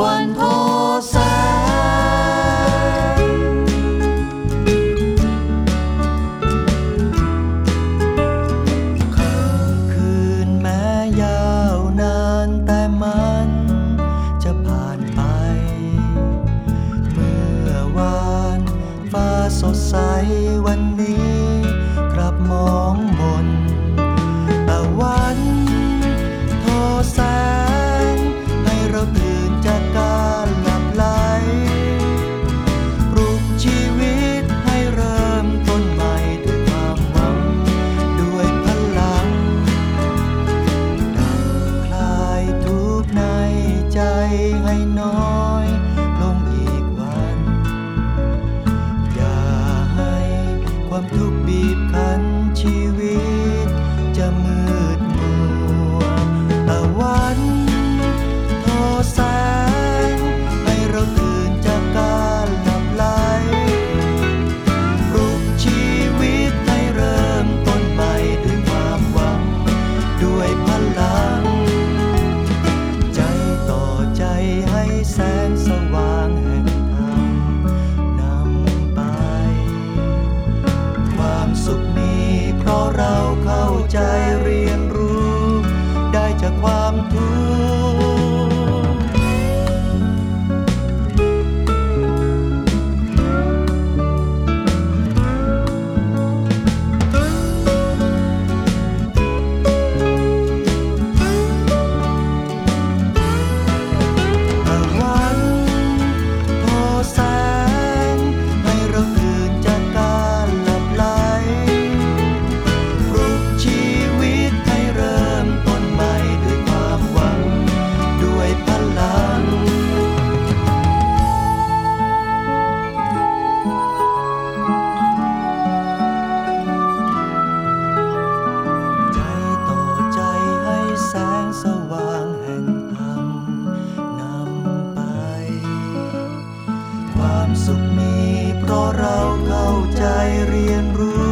วันโพแสงค่ำคืนแม้ยาวนานแต่มันจะผ่านไป เมื่อวานฟ้าสดใสวันนี้ I know ใจ สุขมี เพราะเราเข้าใจเรียนรู้